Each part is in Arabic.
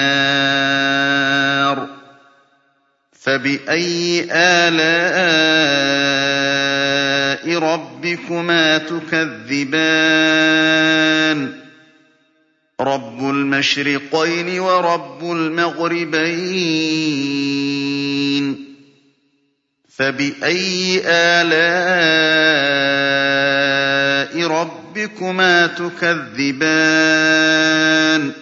النَّارِ. فَبِأَيِّ آلَاءِ رَبِّكُمَا تُكَذِّبَانِ؟ رَبُّ الْمَشْرِقَيْنِ وَرَبُّ الْمَغْرِبَيْنِ. فَبِأَيِّ آلَاءِ رَبِّكُمَا تُكَذِّبَانِ؟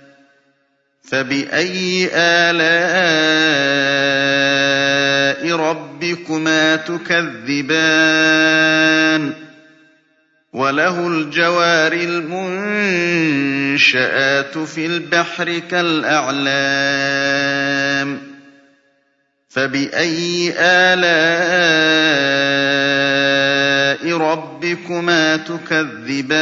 فَبِأَيِّ آلَاءِ رَبِّكُمَا تُكَذِّبَانِ وَلَهُ الْجَوَارِ الْمُنشَآتُ فِي الْبَحْرِ كَالْأَعْلَامِ فَبِأَيِّ آلَاءِ رَبِّكُمَا تُكَذِّبَانِ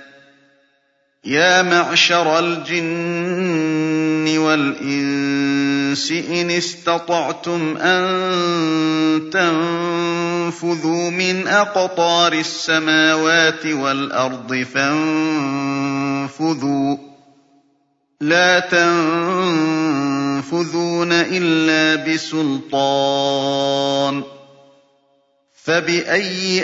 يَا مَعْشَرَ الْجِنِّ وَالْإِنسِ إِنِ اسْتَطَعْتُمْ أَن تَنفُذُوا مِنْ أَقْطَارِ السَّمَاوَاتِ وَالْأَرْضِ فَانفُذُوا ۚ. لَا تَنفُذُونَ إِلَّا بِسُلْطَانٍ. فَبِأَيِّ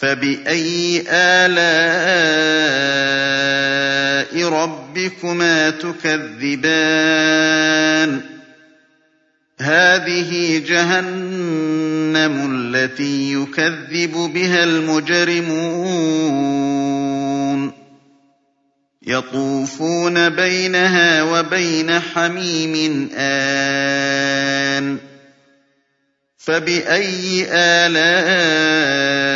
فَبِأَيِّ آلَاءِ رَبِّكُمَا تُكَذِّبَانِ هَٰذِهِ جَهَنَّمُ الَّتِي يُكَذِّبُ بِهَا الْمُجْرِمُونَ يَطُوفُونَ بَيْنَهَا وَبَيْنَ حَمِيمٍ آنٍ فَبِأَيِّ آلَاءِ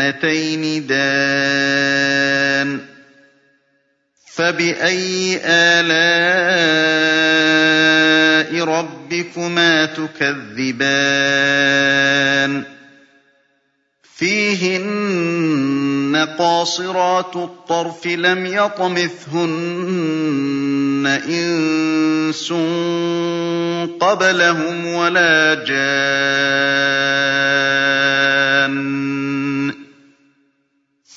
الْجَنَّتَيْنِ دَانٍ فَبِأَيِّ آلَاءِ رَبِّكُمَا تُكَذِّبَانِ فِيهِنَّ قَاصِرَاتُ الطَّرْفِ لَمْ يَطْمِثْهُنَّ إِنسٌ قَبْلَهُمْ وَلَا جَانٌّ